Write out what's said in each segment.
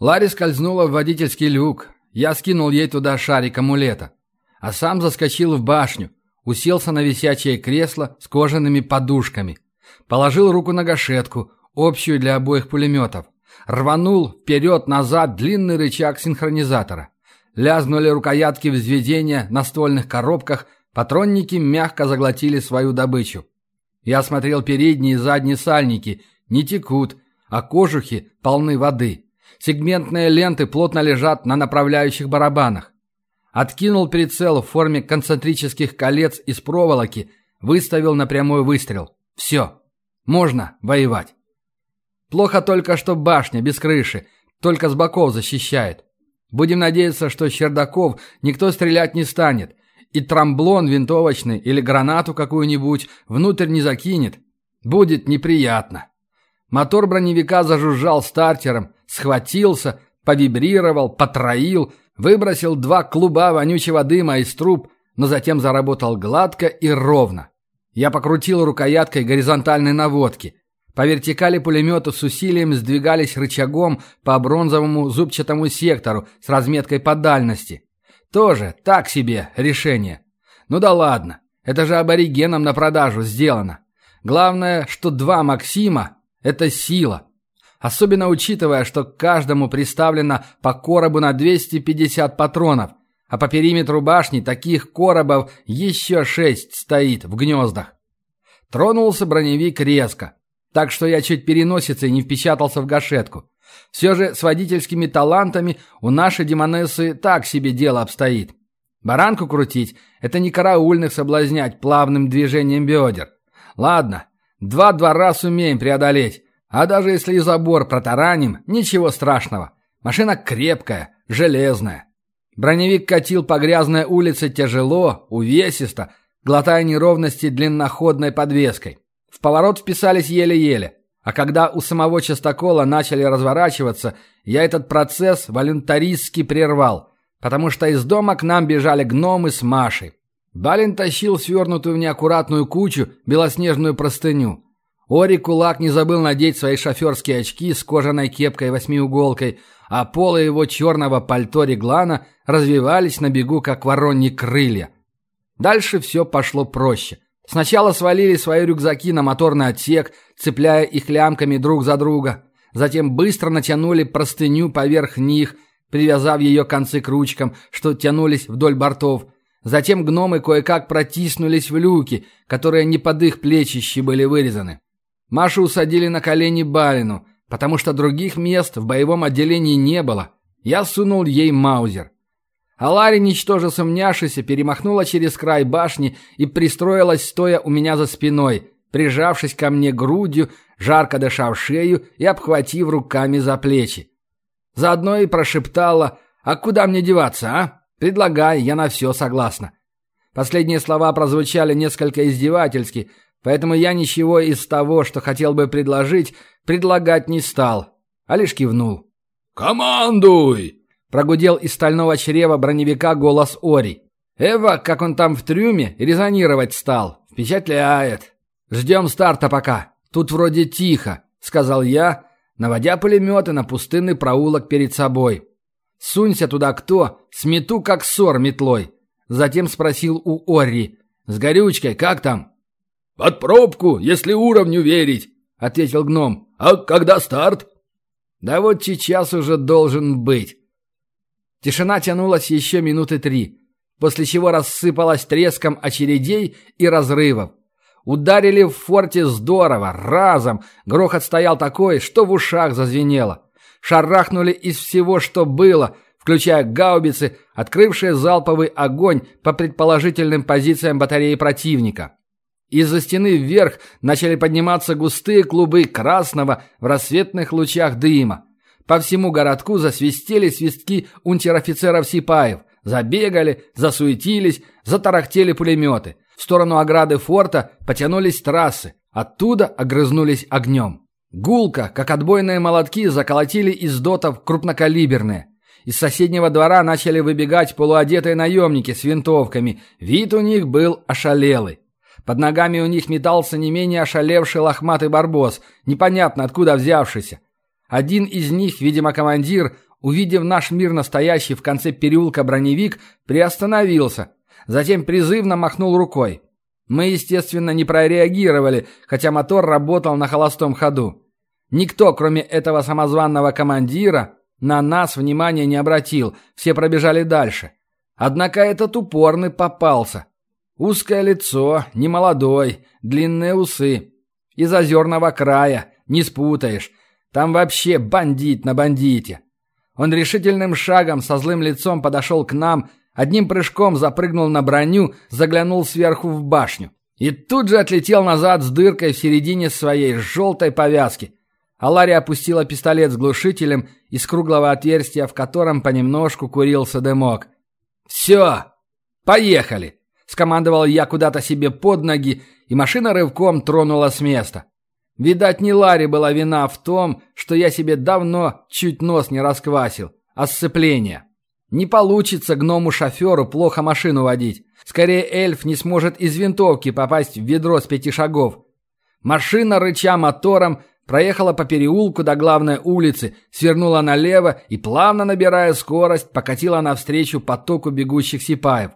Ларри скользнула в водительский люк. Я скинул ей туда шарик амулета. А сам заскочил в башню, уселся на висячее кресло с кожаными подушками. Положил руку на гашетку, общую для обоих пулеметов. Рванул вперед-назад длинный рычаг синхронизатора. Лязнули рукоятки взведения на ствольных коробках, патронники мягко заглотили свою добычу. Я смотрел передние и задние сальники, не текут, а кожухи полны воды. Сегментные ленты плотно лежат на направляющих барабанах. Откинул прицел в форме концентрических колец из проволоки, выставил на прямой выстрел. Все. Можно воевать. Плохо только, что башня без крыши, только с боков защищает. Будем надеяться, что с чердаков никто стрелять не станет, и трамблон винтовочный или гранату какую-нибудь внутрь не закинет. Будет неприятно. Мотор броневика зажужжал стартером, схватился, повибрировал, потроил, выбросил два клуба вонючего дыма из труб, но затем заработал гладко и ровно. Я покрутил рукояткой горизонтальной наводки. По вертикали пулемета с усилием сдвигались рычагом по бронзовому зубчатому сектору с разметкой по дальности. Тоже так себе решение. Ну да ладно, это же аборигенам на продажу сделано. Главное, что два Максима – это сила. Особенно учитывая, что каждому приставлено по коробу на 250 патронов, а по периметру башни таких коробов еще шесть стоит в гнездах. Тронулся броневик резко, так что я чуть переносицей не впечатался в гашетку. Все же с водительскими талантами у нашей демонессы так себе дело обстоит. Баранку крутить – это не караульных соблазнять плавным движением бедер. Ладно, два двора сумеем преодолеть, а даже если и забор протараним, ничего страшного. Машина крепкая, железная. Броневик катил по грязной улице тяжело, увесисто, глотая неровности длинноходной подвеской. В поворот вписались еле-еле. А когда у самого частокола начали разворачиваться, я этот процесс волюнтаристски прервал, потому что из дома к нам бежали гномы с Машей. Балин тащил свернутую в неаккуратную кучу белоснежную простыню. Ори Кулак не забыл надеть свои шоферские очки с кожаной кепкой-восьмиуголкой, а полы его черного пальто реглана развивались на бегу, как вороньи крылья. Дальше все пошло проще – Сначала свалили свои рюкзаки на моторный отсек, цепляя их лямками друг за друга. Затем быстро натянули простыню поверх них, привязав ее концы к ручкам, что тянулись вдоль бортов. Затем гномы кое-как протиснулись в люки, которые не под их плечищи были вырезаны. Машу усадили на колени Балину, потому что других мест в боевом отделении не было. Я сунул ей маузер. А Ларри, ничтоже сомнявшись, перемахнула через край башни и пристроилась, стоя у меня за спиной, прижавшись ко мне грудью, жарко дыша шею и обхватив руками за плечи. Заодно и прошептала «А куда мне деваться, а? Предлагай, я на все согласна». Последние слова прозвучали несколько издевательски, поэтому я ничего из того, что хотел бы предложить, предлагать не стал, а лишь кивнул. «Командуй!» Прогудел из стального чрева броневика голос Ори. Эва, как он там в трюме, резонировать стал. Впечатляет. Ждем старта пока. Тут вроде тихо, сказал я, наводя пулеметы на пустынный проулок перед собой. Сунься туда кто, смету как ссор метлой. Затем спросил у Ори. С горючкой как там? Под пробку, если уровню верить, ответил гном. А когда старт? Да вот сейчас уже должен быть. Тишина тянулась еще минуты три, после чего рассыпалась треском очередей и разрывов. Ударили в форте здорово, разом. Грохот стоял такой, что в ушах зазвенело. Шарахнули из всего, что было, включая гаубицы, открывшие залповый огонь по предположительным позициям батареи противника. Из-за стены вверх начали подниматься густые клубы красного в рассветных лучах дыма. По всему городку засвистели свистки унтер-офицеров-сипаев. Забегали, засуетились, затарахтели пулеметы. В сторону ограды форта потянулись трассы. Оттуда огрызнулись огнем. Гулко, как отбойные молотки, заколотили из дотов крупнокалиберные. Из соседнего двора начали выбегать полуодетые наемники с винтовками. Вид у них был ошалелый. Под ногами у них метался не менее ошалевший лохматый барбос, непонятно откуда взявшийся. Один из них, видимо, командир, увидев наш мир настоящий в конце переулка броневик, приостановился, затем призывно махнул рукой. Мы, естественно, не прореагировали, хотя мотор работал на холостом ходу. Никто, кроме этого самозванного командира, на нас внимания не обратил, все пробежали дальше. Однако этот упорный попался. Узкое лицо, немолодой, длинные усы. Из озерного края, не спутаешь. Там вообще бандит на бандите. Он решительным шагом со злым лицом подошел к нам, одним прыжком запрыгнул на броню, заглянул сверху в башню. И тут же отлетел назад с дыркой в середине своей желтой повязки. Алария опустила пистолет с глушителем из круглого отверстия, в котором понемножку курился дымок. «Все! Поехали!» — скомандовал я куда-то себе под ноги, и машина рывком тронула с места. Видать, не Ларри была вина в том, что я себе давно чуть нос не расквасил, а сцепление. Не получится гному-шоферу плохо машину водить. Скорее, эльф не сможет из винтовки попасть в ведро с пяти шагов. Машина, рыча мотором, проехала по переулку до главной улицы, свернула налево и, плавно набирая скорость, покатила навстречу потоку бегущих сипаев.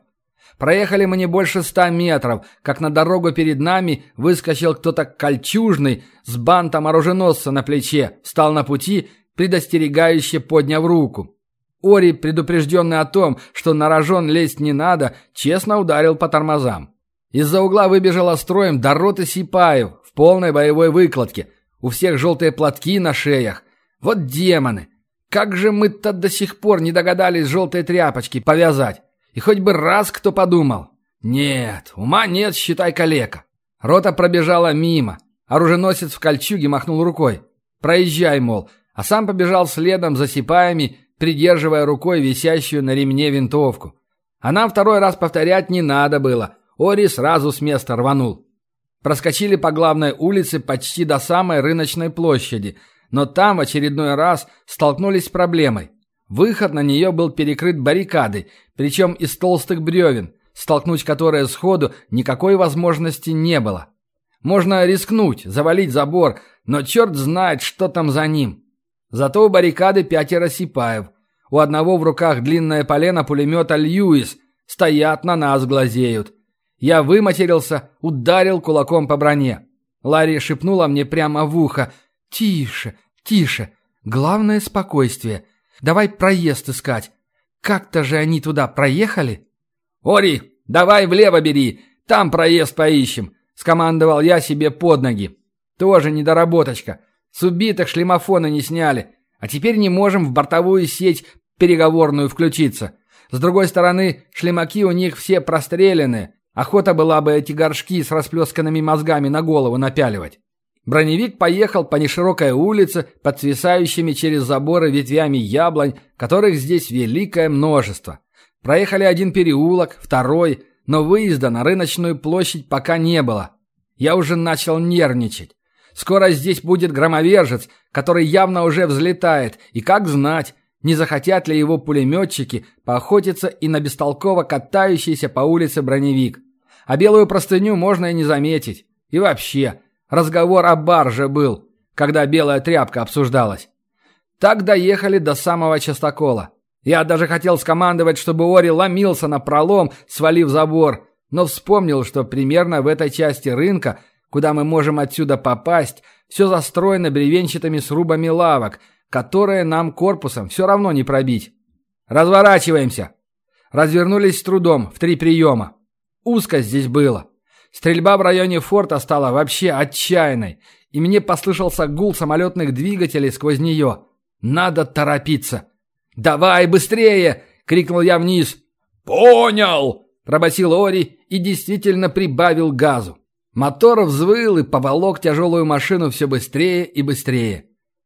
Проехали мы не больше ста метров, как на дорогу перед нами выскочил кто-то кольчужный с бантом оруженосца на плече, встал на пути, предостерегающе подняв руку. Ори, предупрежденный о том, что на рожон лезть не надо, честно ударил по тормозам. Из-за угла выбежала строем до роты сипаев в полной боевой выкладке. У всех желтые платки на шеях. Вот демоны! Как же мы-то до сих пор не догадались желтые тряпочки повязать? И хоть бы раз кто подумал. Нет, ума нет, считай калека. Рота пробежала мимо. Оруженосец в кольчуге махнул рукой. Проезжай, мол. А сам побежал следом за сипаями, придерживая рукой висящую на ремне винтовку. А нам второй раз повторять не надо было. Ори сразу с места рванул. Проскочили по главной улице почти до самой рыночной площади, но там в очередной раз столкнулись с проблемой. Выход на нее был перекрыт баррикадой, причем из толстых бревен, столкнуть которые сходу никакой возможности не было. Можно рискнуть, завалить забор, но черт знает, что там за ним. Зато у баррикады пятеро сипаев. У одного в руках длинное полено пулемета «Льюис». Стоят на нас, глазеют. Я выматерился, ударил кулаком по броне. Ларри шепнула мне прямо в ухо. «Тише, тише. Главное — спокойствие. Давай проезд искать. Как-то же они туда проехали?» «Ори, давай влево бери, там проезд поищем», — скомандовал я себе под ноги. «Тоже недоработочка. С убитых шлемофона не сняли, а теперь не можем в бортовую сеть переговорную включиться. С другой стороны, шлемаки у них все простреленные. Охота была бы эти горшки с расплесканными мозгами на голову напяливать». Броневик поехал по неширокой улице под свисающими через заборы ветвями яблонь, которых здесь великое множество. Проехали один переулок, второй, но выезда на рыночную площадь пока не было. Я уже начал нервничать. Скоро здесь будет громовержец, который явно уже взлетает, и как знать, не захотят ли его пулеметчики поохотиться и на бестолково катающийся по улице броневик. А белую простыню можно и не заметить. И вообще, Разговор о барже был, когда белая тряпка обсуждалась. Так доехали до самого частокола. Я даже хотел скомандовать, чтобы Ори ломился на пролом, свалив забор, но вспомнил, что примерно в этой части рынка, куда мы можем отсюда попасть, все застроено бревенчатыми срубами лавок, которые нам корпусом все равно не пробить. Разворачиваемся. Развернулись с трудом, в три приема. Узко здесь было. Стрельба в районе форта стала вообще отчаянной, и мне послышался гул самолетных двигателей сквозь нее. Надо торопиться. «Давай, быстрее!» — крикнул я вниз. «Понял!» — пробасил Ори и действительно прибавил газу. Мотор взвыл и поволок тяжелую машину все быстрее и быстрее.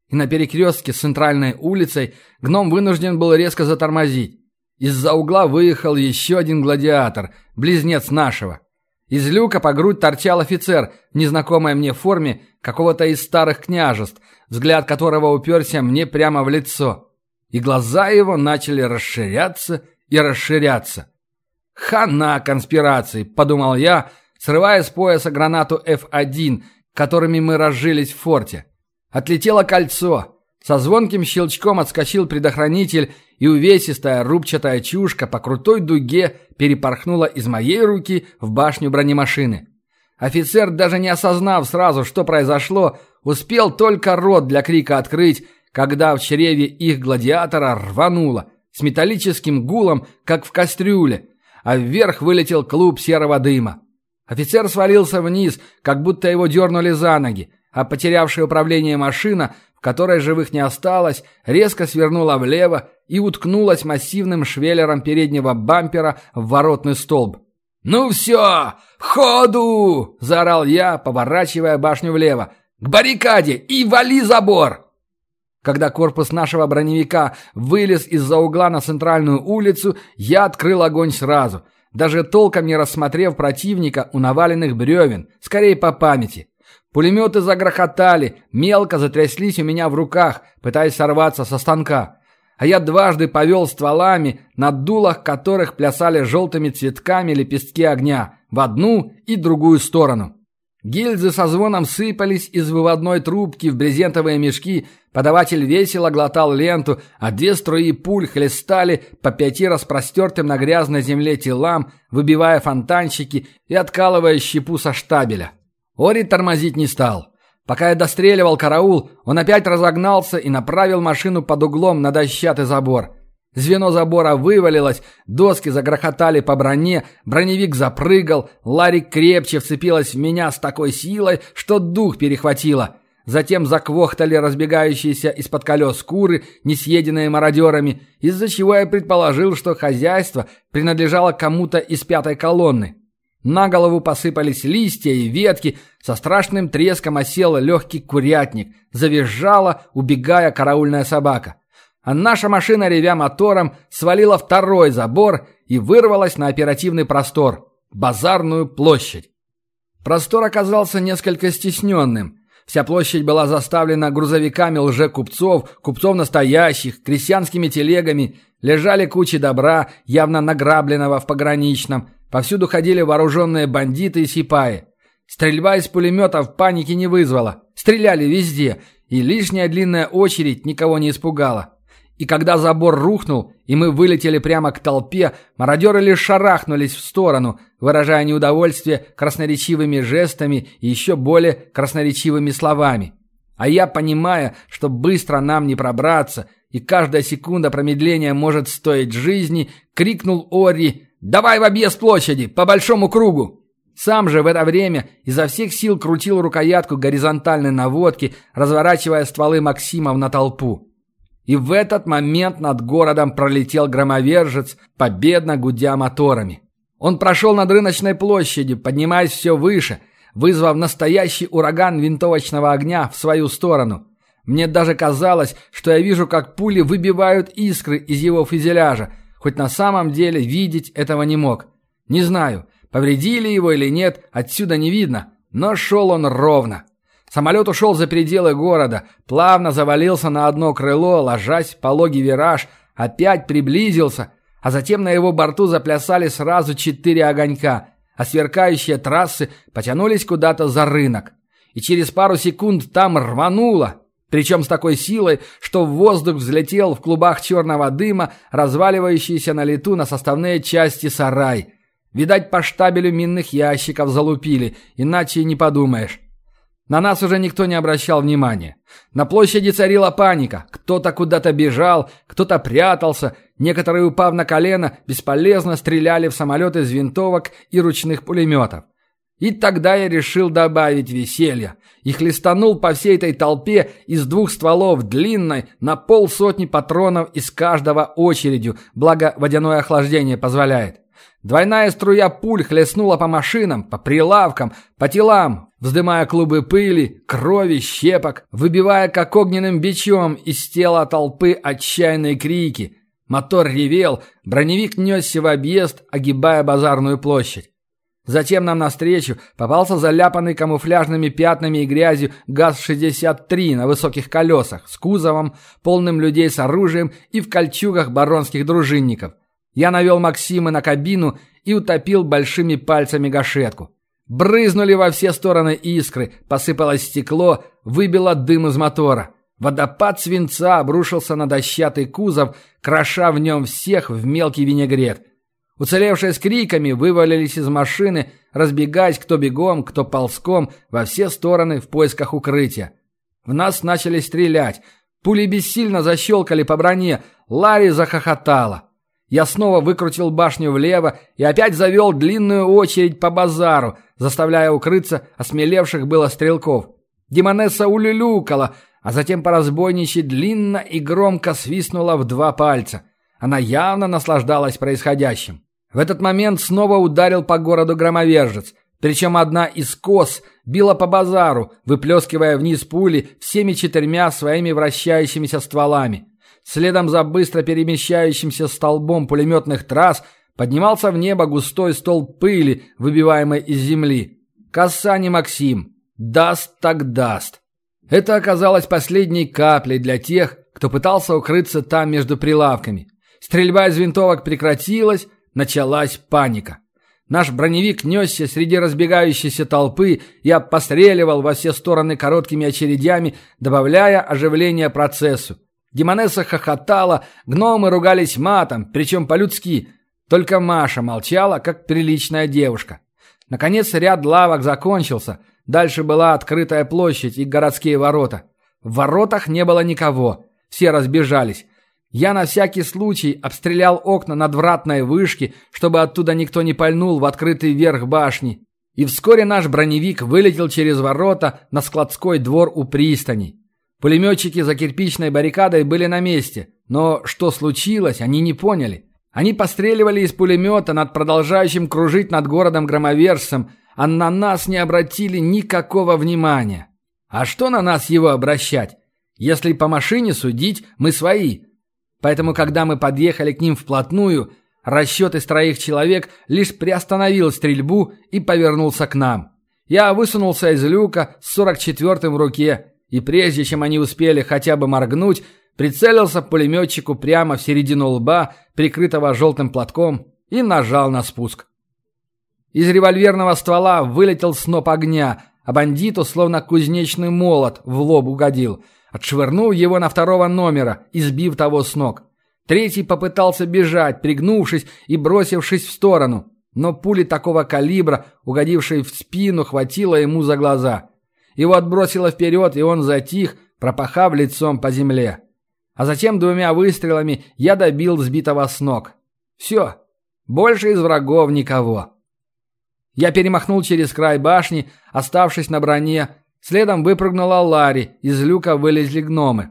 И на перекрестке с центральной улицей гном вынужден был резко затормозить. Из-за угла выехал еще один гладиатор, близнец нашего. Из люка по грудь торчал офицер незнакомой мне форме какого-то из старых княжеств, взгляд которого уперся мне прямо в лицо. И глаза его начали расширяться и расширяться. «Хана конспирации!» – подумал я, срывая с пояса гранату F1, которыми мы разжились в форте. Отлетело кольцо. Со звонким щелчком отскочил предохранитель, и увесистая рубчатая чушка по крутой дуге перепорхнула из моей руки в башню бронемашины. Офицер, даже не осознав сразу, что произошло, успел только рот для крика открыть, когда в чреве их гладиатора рвануло, с металлическим гулом, как в кастрюле, а вверх вылетел клуб серого дыма. Офицер свалился вниз, как будто его дернули за ноги, а потерявшая управление машина, в которой живых не осталось, резко свернула влево и уткнулась массивным швеллером переднего бампера в воротный столб. «Ну все! Ходу!» – заорал я, поворачивая башню влево. «К баррикаде и вали забор!» Когда корпус нашего броневика вылез из-за угла на центральную улицу, я открыл огонь сразу, даже толком не рассмотрев противника у наваленных бревен, скорее по памяти. Пулеметы загрохотали, мелко затряслись у меня в руках, пытаясь сорваться со станка. А я дважды повел стволами, на дулах которых плясали желтыми цветками лепестки огня, в одну и другую сторону. Гильзы со звоном сыпались из выводной трубки в брезентовые мешки, подаватель весело глотал ленту, а две струи пуль хлестали по пяти распростертым на грязной земле телам, выбивая фонтанчики и откалывая щепу со штабеля. Ори тормозить не стал. Пока я достреливал караул, он опять разогнался и направил машину под углом на дощатый забор. Звено забора вывалилось, доски загрохотали по броне, броневик запрыгал, Ларик крепче вцепилась в меня с такой силой, что дух перехватило. Затем заквохтали разбегающиеся из-под колес куры, не съеденные мародерами, из-за чего я предположил, что хозяйство принадлежало кому-то из пятой колонны. На голову посыпались листья и ветки, со страшным треском осел легкий курятник, завизжала, убегая караульная собака. А наша машина, ревя мотором, свалила второй забор и вырвалась на оперативный простор – базарную площадь. Простор оказался несколько стесненным. Вся площадь была заставлена грузовиками лже-купцов, купцов настоящих, крестьянскими телегами, лежали кучи добра, явно награбленного в пограничном – Повсюду ходили вооруженные бандиты и сипаи. Стрельба из пулеметов паники не вызвала. Стреляли везде, и лишняя длинная очередь никого не испугала. И когда забор рухнул, и мы вылетели прямо к толпе, мародеры лишь шарахнулись в сторону, выражая неудовольствие красноречивыми жестами и еще более красноречивыми словами. А я, понимая, что быстро нам не пробраться, и каждая секунда промедления может стоить жизни, крикнул Ори «Давай в объезд площади, по большому кругу!» Сам же в это время изо всех сил крутил рукоятку горизонтальной наводки, разворачивая стволы Максимов на толпу. И в этот момент над городом пролетел громовержец, победно гудя моторами. Он прошел над рыночной площадью, поднимаясь все выше, вызвав настоящий ураган винтовочного огня в свою сторону. Мне даже казалось, что я вижу, как пули выбивают искры из его фюзеляжа, хоть на самом деле видеть этого не мог. Не знаю, повредили его или нет, отсюда не видно, но шел он ровно. Самолет ушел за пределы города, плавно завалился на одно крыло, ложась пологий вираж, опять приблизился, а затем на его борту заплясали сразу четыре огонька, а сверкающие трассы потянулись куда-то за рынок. И через пару секунд там рвануло, причем с такой силой, что воздух взлетел в клубах черного дыма, разваливающийся на лету на составные части сарай. Видать, по штабелю минных ящиков залупили, иначе не подумаешь. На нас уже никто не обращал внимания. На площади царила паника. Кто-то куда-то бежал, кто-то прятался. Некоторые, упав на колено, бесполезно стреляли в самолеты из винтовок и ручных пулеметов. И тогда я решил добавить веселья. И хлестанул по всей этой толпе из двух стволов длинной на полсотни патронов из каждого очередью, благо водяное охлаждение позволяет. Двойная струя пуль хлестнула по машинам, по прилавкам, по телам, вздымая клубы пыли, крови, щепок, выбивая как огненным бичом из тела толпы отчаянные крики. Мотор ревел, броневик несся в объезд, огибая базарную площадь. Затем нам навстречу попался заляпанный камуфляжными пятнами и грязью ГАЗ-63 на высоких колесах, с кузовом, полным людей с оружием и в кольчугах баронских дружинников. Я навел Максима на кабину и утопил большими пальцами гашетку. Брызнули во все стороны искры, посыпалось стекло, выбило дым из мотора. Водопад свинца обрушился на дощатый кузов, кроша в нем всех в мелкий винегрет. Уцелевшие с криками вывалились из машины, разбегаясь кто бегом, кто ползком во все стороны в поисках укрытия. В нас начали стрелять. Пули бессильно защелкали по броне. Ларри захохотала. Я снова выкрутил башню влево и опять завел длинную очередь по базару, заставляя укрыться осмелевших было стрелков. Демонесса улюлюкала, а затем по разбойничьи длинно и громко свистнула в два пальца. Она явно наслаждалась происходящим. В этот момент снова ударил по городу громовержец, причем одна из кос била по базару, выплескивая вниз пули всеми четырьмя своими вращающимися стволами. Следом за быстро перемещающимся столбом пулеметных трасс поднимался в небо густой столб пыли, выбиваемой из земли. Касани Максим. Даст так даст. Это оказалось последней каплей для тех, кто пытался укрыться там между прилавками. Стрельба из винтовок прекратилась, началась паника. Наш броневик несся среди разбегающейся толпы и постреливал во все стороны короткими очередями, добавляя оживление процессу. Демонесса хохотала, гномы ругались матом, причем по-людски. Только Маша молчала, как приличная девушка. Наконец ряд лавок закончился. Дальше была открытая площадь и городские ворота. В воротах не было никого. Все разбежались. Я на всякий случай обстрелял окна надвратной вышки, чтобы оттуда никто не пальнул в открытый верх башни. И вскоре наш броневик вылетел через ворота на складской двор у пристани. Пулеметчики за кирпичной баррикадой были на месте, но что случилось, они не поняли. Они постреливали из пулемета над продолжающим кружить над городом громовержцем, а на нас не обратили никакого внимания. А что на нас его обращать? Если по машине судить, мы свои. Поэтому, когда мы подъехали к ним вплотную, расчет из троих человек лишь приостановил стрельбу и повернулся к нам. Я высунулся из люка с 44-м в руке и прежде чем они успели хотя бы моргнуть, прицелился пулеметчику прямо в середину лба, прикрытого желтым платком, и нажал на спуск. Из револьверного ствола вылетел сноп огня, а бандиту словно кузнечный молот в лоб угодил, отшвырнув его на второго номера и сбив того с ног. Третий попытался бежать, пригнувшись и бросившись в сторону, но пули такого калибра, угодившей в спину, хватило ему за глаза. Его отбросило вперед, и он затих, пропахав лицом по земле. А затем двумя выстрелами я добил сбитого с ног. Все. Больше из врагов никого. Я перемахнул через край башни, оставшись на броне. Следом выпрыгнула Ларри, из люка вылезли гномы.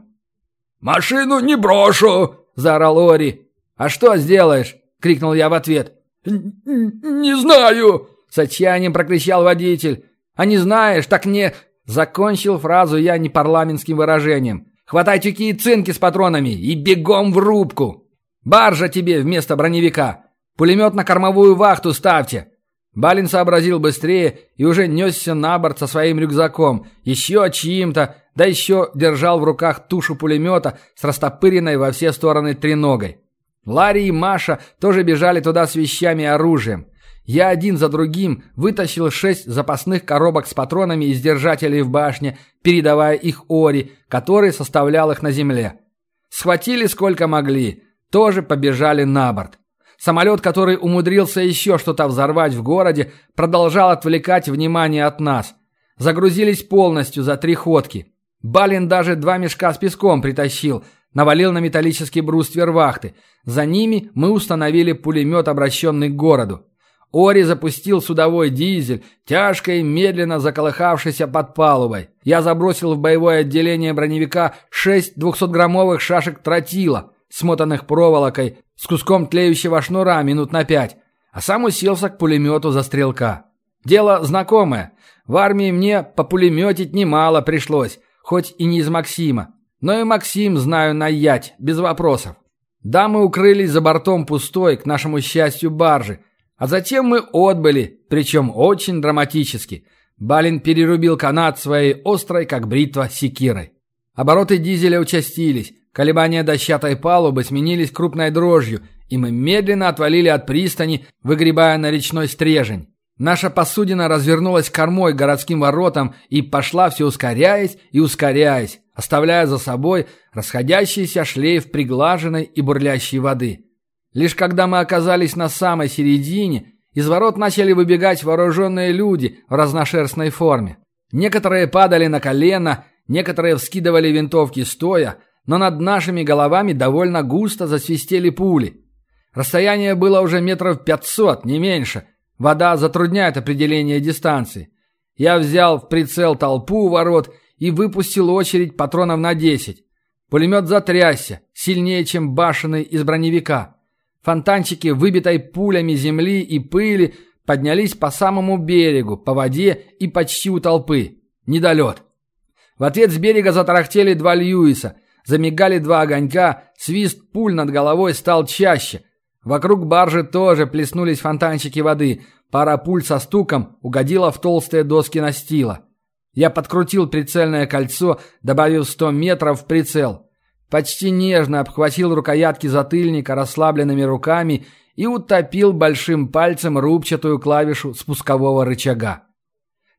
«Машину не брошу!» – заорал Ори. «А что сделаешь?» – крикнул я в ответ. «Не знаю!» – с отчаянием прокричал водитель. «А не знаешь, так не...» Закончил фразу я непарламентским выражением. «Хватай тюки и цинки с патронами и бегом в рубку! Баржа тебе вместо броневика! Пулемет на кормовую вахту ставьте!» Балин сообразил быстрее и уже несся на борт со своим рюкзаком, еще чьим-то, да еще держал в руках тушу пулемета с растопыренной во все стороны треногой. Ларри и Маша тоже бежали туда с вещами и оружием. Я один за другим вытащил шесть запасных коробок с патронами из держателей в башне, передавая их Ори, который составлял их на земле. Схватили сколько могли, тоже побежали на борт. Самолет, который умудрился еще что-то взорвать в городе, продолжал отвлекать внимание от нас. Загрузились полностью за три ходки. Балин даже два мешка с песком притащил, навалил на металлический бруствер вахты. За ними мы установили пулемет, обращенный к городу. Ори запустил судовой дизель, тяжко и медленно заколыхавшийся под палубой. Я забросил в боевое отделение броневика шесть двухсотграммовых шашек тротила, смотанных проволокой, с куском тлеющего шнура минут на пять, а сам уселся к пулемету за стрелка. Дело знакомое. В армии мне популеметить немало пришлось, хоть и не из Максима. Но и Максим знаю наять, без вопросов. Да, мы укрылись за бортом пустой, к нашему счастью, баржи, а затем мы отбыли, причем очень драматически. Балин перерубил канат своей острой, как бритва, секирой. Обороты дизеля участились, колебания дощатой палубы сменились крупной дрожью, и мы медленно отвалили от пристани, выгребая на речной стрежень. Наша посудина развернулась кормой к городским воротам и пошла все ускоряясь и ускоряясь, оставляя за собой расходящийся шлейф приглаженной и бурлящей воды. Лишь когда мы оказались на самой середине, из ворот начали выбегать вооруженные люди в разношерстной форме. Некоторые падали на колено, некоторые вскидывали винтовки стоя, но над нашими головами довольно густо засвистели пули. Расстояние было уже метров пятьсот, не меньше. Вода затрудняет определение дистанции. Я взял в прицел толпу у ворот и выпустил очередь патронов на десять. Пулемет затрясся, сильнее, чем башенный из броневика. Фонтанчики, выбитой пулями земли и пыли, поднялись по самому берегу, по воде и почти у толпы. Недолет. В ответ с берега затарахтели два Льюиса. Замигали два огонька, свист пуль над головой стал чаще. Вокруг баржи тоже плеснулись фонтанчики воды. Пара пуль со стуком угодила в толстые доски настила. Я подкрутил прицельное кольцо, добавив 100 метров в прицел. Почти нежно обхватил рукоятки затыльника расслабленными руками и утопил большим пальцем рубчатую клавишу спускового рычага.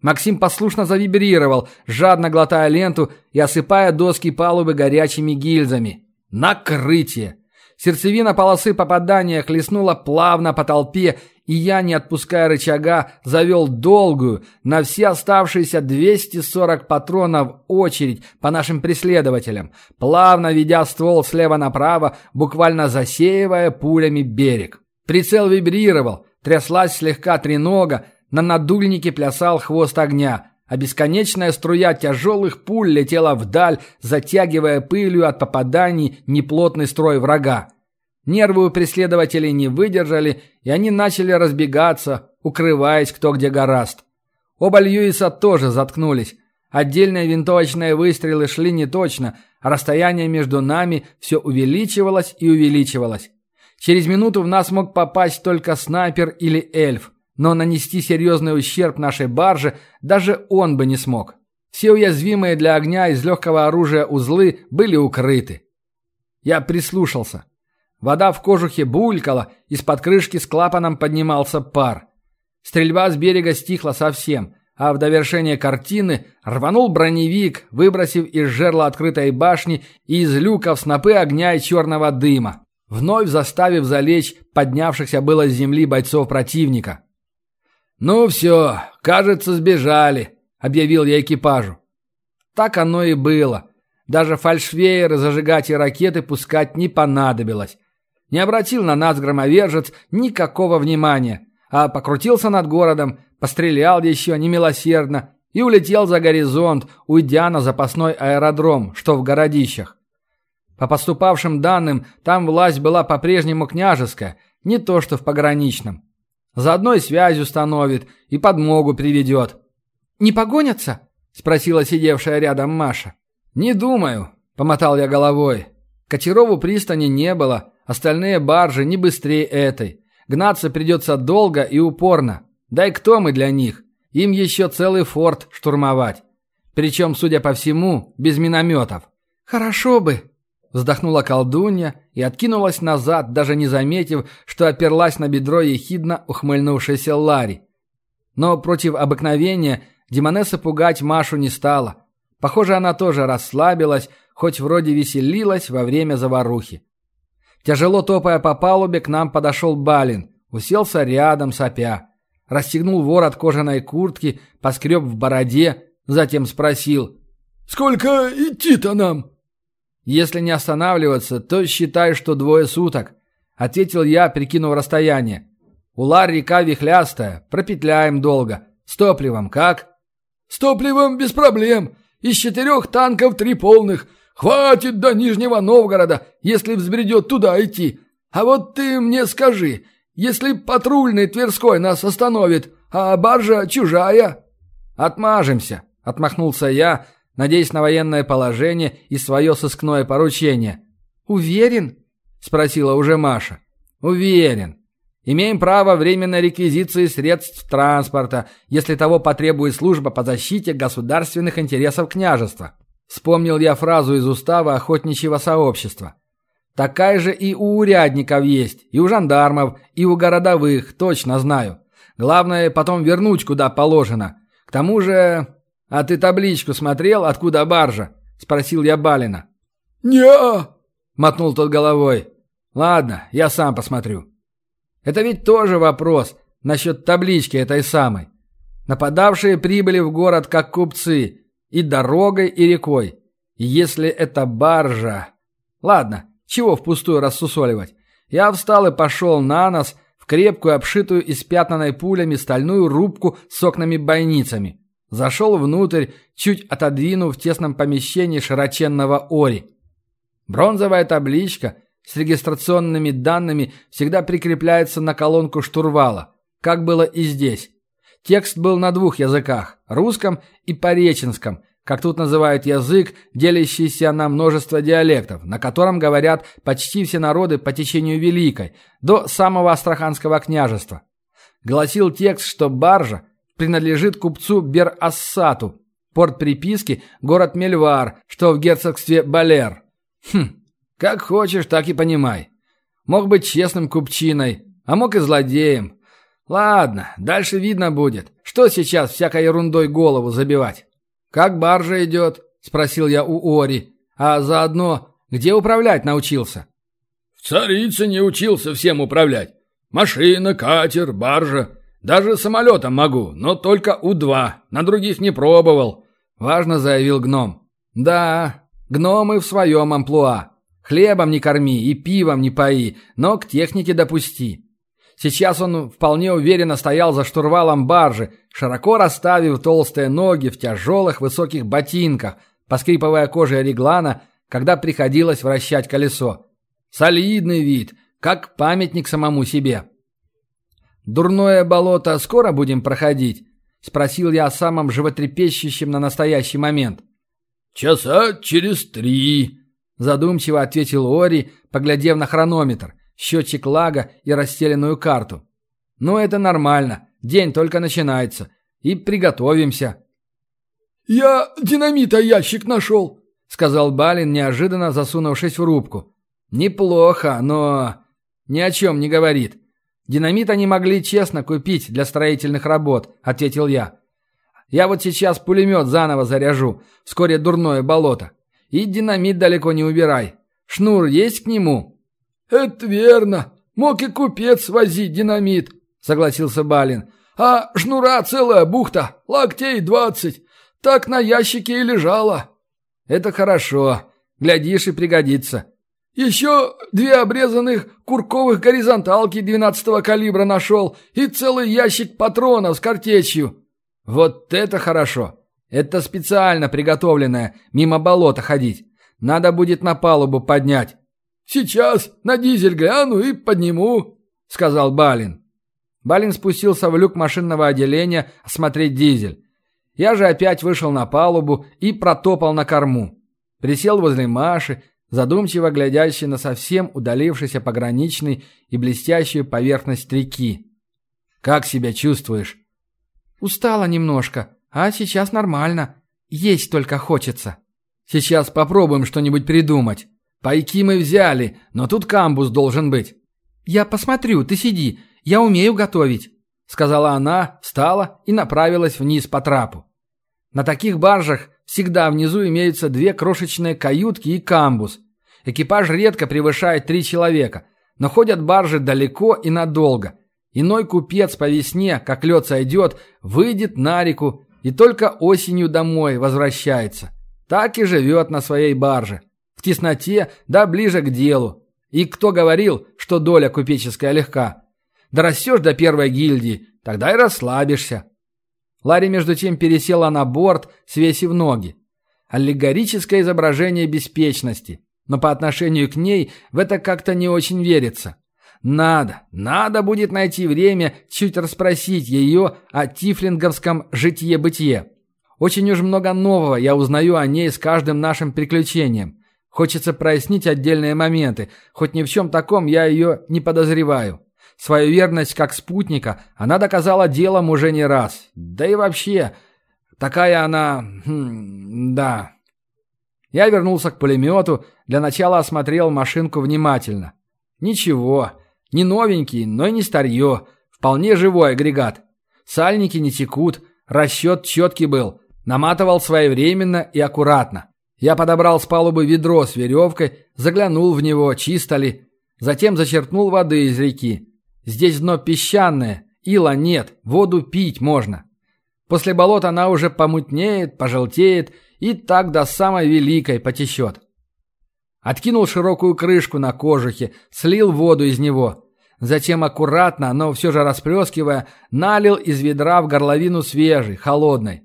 Максим послушно завибрировал, жадно глотая ленту и осыпая доски палубы горячими гильзами. Накрытие! Сердцевина полосы попадания хлестнула плавно по толпе, и я, не отпуская рычага, завел долгую, на все оставшиеся 240 патронов очередь по нашим преследователям, плавно ведя ствол слева направо, буквально засеивая пулями берег. Прицел вибрировал, тряслась слегка тренога, на надульнике плясал хвост огня, а бесконечная струя тяжелых пуль летела вдаль, затягивая пылью от попаданий неплотный строй врага. Нервы у преследователей не выдержали, и они начали разбегаться, укрываясь кто где гораст. Оба Льюиса тоже заткнулись. Отдельные винтовочные выстрелы шли не точно, а расстояние между нами все увеличивалось и увеличивалось. Через минуту в нас мог попасть только снайпер или эльф но нанести серьезный ущерб нашей барже даже он бы не смог. Все уязвимые для огня из легкого оружия узлы были укрыты. Я прислушался. Вода в кожухе булькала, из-под крышки с клапаном поднимался пар. Стрельба с берега стихла совсем, а в довершение картины рванул броневик, выбросив из жерла открытой башни и из люков снопы огня и черного дыма, вновь заставив залечь поднявшихся было с земли бойцов противника. «Ну все, кажется, сбежали», — объявил я экипажу. Так оно и было. Даже фальшвееры, зажигать и ракеты пускать не понадобилось. Не обратил на нас громовержец никакого внимания, а покрутился над городом, пострелял еще немилосердно и улетел за горизонт, уйдя на запасной аэродром, что в городищах. По поступавшим данным, там власть была по-прежнему княжеская, не то что в пограничном. Заодно и связь установит, и подмогу приведет. «Не погонятся?» – спросила сидевшая рядом Маша. «Не думаю», – помотал я головой. Катерову пристани не было, остальные баржи не быстрее этой. Гнаться придется долго и упорно. Да и кто мы для них? Им еще целый форт штурмовать. Причем, судя по всему, без минометов. «Хорошо бы», Вздохнула колдунья и откинулась назад, даже не заметив, что оперлась на бедро ехидно ухмыльнувшейся Ларри. Но против обыкновения Демонесса пугать Машу не стала. Похоже, она тоже расслабилась, хоть вроде веселилась во время заварухи. Тяжело топая по палубе, к нам подошел Балин, уселся рядом, сопя. Расстегнул ворот кожаной куртки, поскреб в бороде, затем спросил. «Сколько идти-то нам?» Если не останавливаться, то считай, что двое суток», — ответил я, прикинув расстояние. «Улар река вихлястая, пропетляем долго. С топливом как?» «С топливом без проблем. Из четырех танков три полных. Хватит до Нижнего Новгорода, если взбредет туда идти. А вот ты мне скажи, если патрульный Тверской нас остановит, а баржа чужая?» «Отмажемся», — отмахнулся я, — надеясь на военное положение и свое сыскное поручение. «Уверен?» – спросила уже Маша. «Уверен. Имеем право временной реквизиции средств транспорта, если того потребует служба по защите государственных интересов княжества». Вспомнил я фразу из устава охотничьего сообщества. Такая же и у урядников есть, и у жандармов, и у городовых, точно знаю. Главное потом вернуть куда положено. К тому же «А ты табличку смотрел, откуда баржа?» – спросил я Балина. «Не-а!» мотнул тот головой. «Ладно, я сам посмотрю». Это ведь тоже вопрос насчет таблички этой самой. Нападавшие прибыли в город как купцы, и дорогой, и рекой. И если это баржа... Ладно, чего впустую рассусоливать. Я встал и пошел на нос в крепкую, обшитую испятнанной пулями стальную рубку с окнами-бойницами. Зашел внутрь, чуть отодвинув в тесном помещении широченного ори. Бронзовая табличка с регистрационными данными всегда прикрепляется на колонку штурвала, как было и здесь. Текст был на двух языках – русском и пореченском, как тут называют язык, делящийся на множество диалектов, на котором говорят почти все народы по течению Великой, до самого Астраханского княжества. Гласил текст, что баржа принадлежит купцу Бер-Ассату, порт приписки – город Мельвар, что в герцогстве Балер – Хм, как хочешь, так и понимай. Мог быть честным купчиной, а мог и злодеем. Ладно, дальше видно будет. Что сейчас всякой ерундой голову забивать? Как баржа идет? Спросил я у Ори. А заодно, где управлять научился? В царице не учился всем управлять. Машина, катер, баржа. Даже самолетом могу, но только У-2. На других не пробовал. Важно заявил гном. Да, Гномы в своем амплуа. Хлебом не корми и пивом не пои, но к технике допусти. Сейчас он вполне уверенно стоял за штурвалом баржи, широко расставив толстые ноги в тяжелых высоких ботинках, поскрипывая кожей реглана, когда приходилось вращать колесо. Солидный вид, как памятник самому себе. «Дурное болото скоро будем проходить?» — спросил я о самом животрепещущем на настоящий момент. «Часа через три», – задумчиво ответил Ори, поглядев на хронометр, счетчик лага и расстеленную карту. «Ну, это нормально. День только начинается. И приготовимся». «Я динамита ящик нашел», — сказал Балин, неожиданно засунувшись в рубку. «Неплохо, но...» «Ни о чем не говорит. Динамит они могли честно купить для строительных работ», — ответил я. Я вот сейчас пулемет заново заряжу. Вскоре дурное болото. И динамит далеко не убирай. Шнур есть к нему?» «Это верно. Мог и купец возить динамит», — согласился Балин. «А шнура целая бухта, локтей двадцать. Так на ящике и лежала». «Это хорошо. Глядишь и пригодится». «Еще две обрезанных курковых горизонталки двенадцатого калибра нашел и целый ящик патронов с картечью». Вот это хорошо! Это специально приготовленное, мимо болота ходить. Надо будет на палубу поднять. Сейчас на дизель гляну и подниму, сказал Балин. Балин спустился в люк машинного отделения осмотреть дизель. Я же опять вышел на палубу и протопал на корму. Присел возле Маши, задумчиво глядящей на совсем удалившийся пограничный и блестящую поверхность реки. «Как себя чувствуешь?» Устала немножко, а сейчас нормально. Есть только хочется. Сейчас попробуем что-нибудь придумать. Пайки мы взяли, но тут камбус должен быть. Я посмотрю, ты сиди. Я умею готовить, сказала она, встала и направилась вниз по трапу. На таких баржах всегда внизу имеются две крошечные каютки и камбус. Экипаж редко превышает три человека, но ходят баржи далеко и надолго. Иной купец по весне, как лед сойдет, выйдет на реку и только осенью домой возвращается. Так и живет на своей барже. В тесноте, да ближе к делу. И кто говорил, что доля купеческая легка? Да растешь до первой гильдии, тогда и расслабишься. Ларри между тем пересела на борт, свесив ноги. Аллегорическое изображение беспечности. Но по отношению к ней в это как-то не очень верится. Надо, надо будет найти время чуть расспросить ее о тифлинговском житье-бытие. Очень уж много нового я узнаю о ней с каждым нашим приключением. Хочется прояснить отдельные моменты, хоть ни в чем таком я ее не подозреваю. Свою верность как спутника она доказала делом уже не раз. Да и вообще, такая она... Хм, да. Я вернулся к пулемету, для начала осмотрел машинку внимательно. Ничего, не новенький, но и не старье. Вполне живой агрегат. Сальники не текут, расчет четкий был. Наматывал своевременно и аккуратно. Я подобрал с палубы ведро с веревкой, заглянул в него, чисто ли. Затем зачерпнул воды из реки. Здесь дно песчаное, ила нет, воду пить можно. После болота она уже помутнеет, пожелтеет и так до самой великой потечет. Откинул широкую крышку на кожухе, слил воду из него. Затем аккуратно, но все же расплескивая, налил из ведра в горловину свежей, холодной.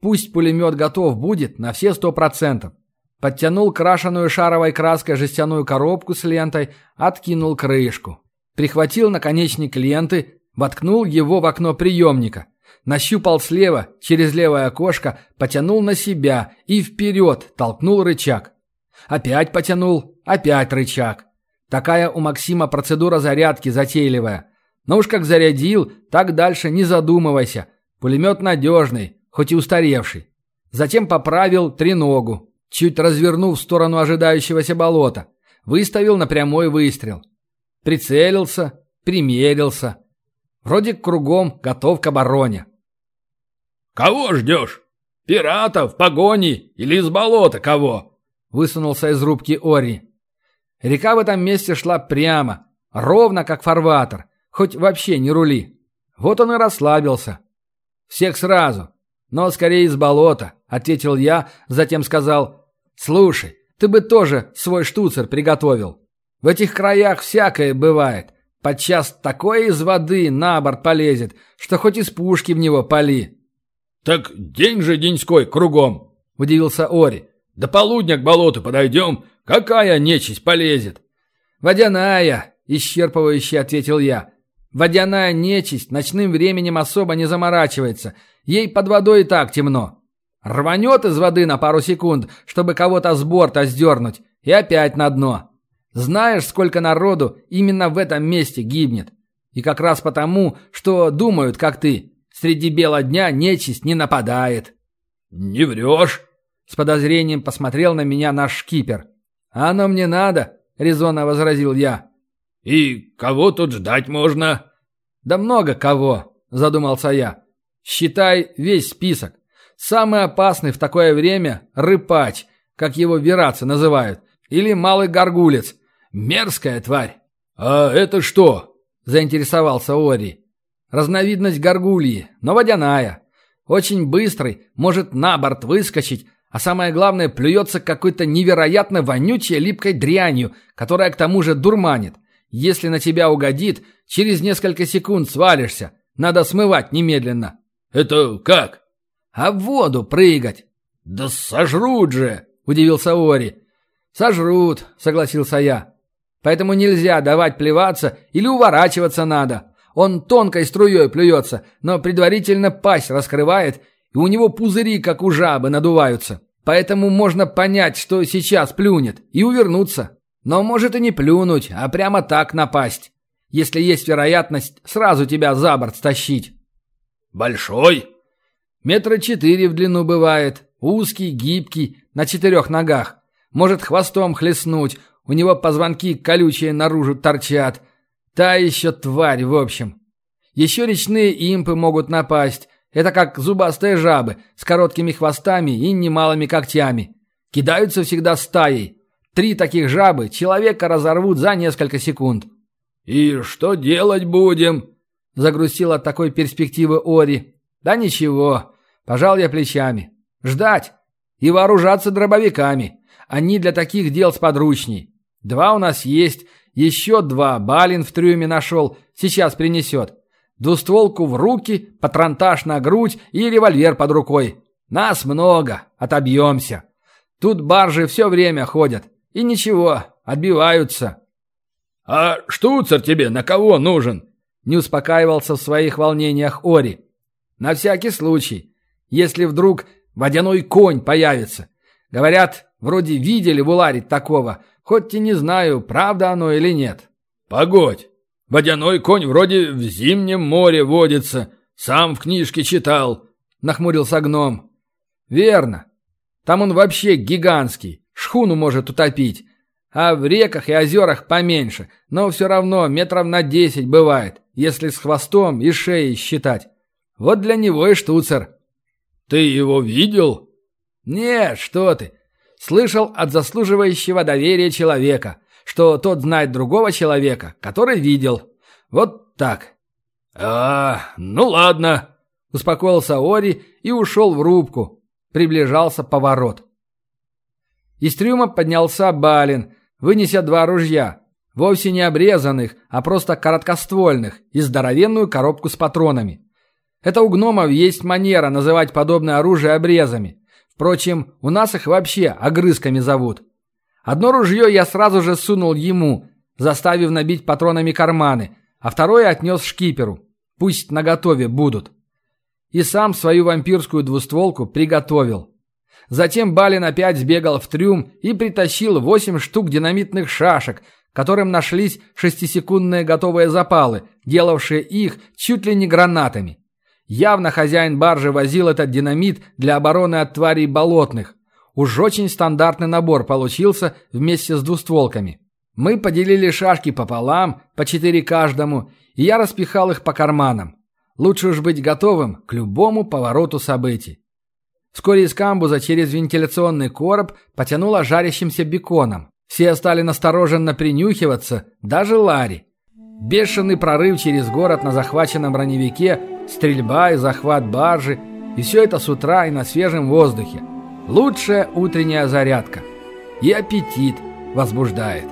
Пусть пулемет готов будет на все сто процентов. Подтянул крашеную шаровой краской жестяную коробку с лентой, откинул крышку. Прихватил наконечник ленты, воткнул его в окно приемника. Нащупал слева, через левое окошко, потянул на себя и вперед толкнул рычаг. Опять потянул, опять рычаг. Такая у Максима процедура зарядки затейливая. Но уж как зарядил, так дальше не задумывайся. Пулемет надежный, хоть и устаревший. Затем поправил треногу, чуть развернув в сторону ожидающегося болота. Выставил на прямой выстрел. Прицелился, примерился. Вроде кругом готов к обороне. «Кого ждешь? Пиратов, погони или из болота кого?» Высунулся из рубки Ори. Река в этом месте шла прямо, ровно как фарватер, хоть вообще не рули. Вот он и расслабился. Всех сразу, но скорее из болота, ответил я, затем сказал, слушай, ты бы тоже свой штуцер приготовил. В этих краях всякое бывает. Подчас такое из воды на борт полезет, что хоть из пушки в него пали. «Так день же деньской кругом!» – удивился Ори. «До полудня к болоту подойдем, какая нечисть полезет?» «Водяная!» – исчерпывающе ответил я. «Водяная нечисть ночным временем особо не заморачивается, ей под водой и так темно. Рванет из воды на пару секунд, чтобы кого-то с борта сдернуть, и опять на дно. Знаешь, сколько народу именно в этом месте гибнет? И как раз потому, что думают, как ты. Среди бела дня нечисть не нападает». «Не врешь?» С подозрением посмотрел на меня наш шкипер. «А оно мне надо», — резонно возразил я. «И кого тут ждать можно?» «Да много кого», — задумался я. «Считай весь список. Самый опасный в такое время — рыпач, как его верацы называют, или малый горгулец. Мерзкая тварь». «А это что?» — заинтересовался Ори. Разновидность горгульи, но водяная. Очень быстрый, может на борт выскочить, а самое главное, плюется какой-то невероятно вонючей липкой дрянью, которая к тому же дурманит. Если на тебя угодит, через несколько секунд свалишься. Надо смывать немедленно. Это как? А в воду прыгать. Да сожрут же, удивился Ори. Сожрут, согласился я. Поэтому нельзя давать плеваться или уворачиваться надо. Он тонкой струей плюется, но предварительно пасть раскрывает, и у него пузыри, как у жабы, надуваются. Поэтому можно понять, что сейчас плюнет, и увернуться. Но может и не плюнуть, а прямо так напасть. Если есть вероятность сразу тебя за борт стащить. Большой? Метра четыре в длину бывает. Узкий, гибкий, на четырех ногах. Может хвостом хлестнуть, у него позвонки колючие наружу торчат – Та еще тварь, в общем. Еще речные импы могут напасть. Это как зубастые жабы с короткими хвостами и немалыми когтями. Кидаются всегда стаей. Три таких жабы человека разорвут за несколько секунд. «И что делать будем?» Загрустил от такой перспективы Ори. «Да ничего. Пожал я плечами. Ждать. И вооружаться дробовиками. Они для таких дел сподручней. Два у нас есть, еще два Балин в трюме нашел, сейчас принесет. Двустволку в руки, патронтаж на грудь и револьвер под рукой. Нас много, отобьемся. Тут баржи все время ходят. И ничего, отбиваются. «А штуцер тебе на кого нужен?» Не успокаивался в своих волнениях Ори. «На всякий случай. Если вдруг водяной конь появится. Говорят, вроде видели в Уларе такого, хоть и не знаю, правда оно или нет. Погодь, водяной конь вроде в зимнем море водится, сам в книжке читал, нахмурился гном. Верно. Там он вообще гигантский, шхуну может утопить. А в реках и озерах поменьше, но все равно метров на десять бывает, если с хвостом и шеей считать. Вот для него и штуцер. Ты его видел? Нет, что ты. Слышал от заслуживающего доверия человека, что тот знает другого человека, который видел. Вот так. «А, ну ладно», — успокоился Ори и ушел в рубку. Приближался поворот. Из трюма поднялся Балин, вынеся два ружья, вовсе не обрезанных, а просто короткоствольных, и здоровенную коробку с патронами. Это у гномов есть манера называть подобное оружие обрезами. Впрочем, у нас их вообще огрызками зовут. Одно ружье я сразу же сунул ему, заставив набить патронами карманы, а второе отнес шкиперу. Пусть наготове будут. И сам свою вампирскую двустволку приготовил. Затем Балин опять сбегал в трюм и притащил восемь штук динамитных шашек, которым нашлись шестисекундные готовые запалы, делавшие их чуть ли не гранатами. Явно хозяин баржи возил этот динамит для обороны от тварей болотных. Уж очень стандартный набор получился вместе с двустволками. Мы поделили шашки пополам, по четыре каждому, и я распихал их по карманам. Лучше уж быть готовым к любому повороту событий. Вскоре из камбуза через вентиляционный короб потянуло жарящимся беконом. Все стали настороженно принюхиваться, даже Ларри. Бешеный прорыв через город на захваченном броневике, стрельба и захват баржи, и все это с утра и на свежем воздухе. Лучшая утренняя зарядка. И аппетит возбуждает.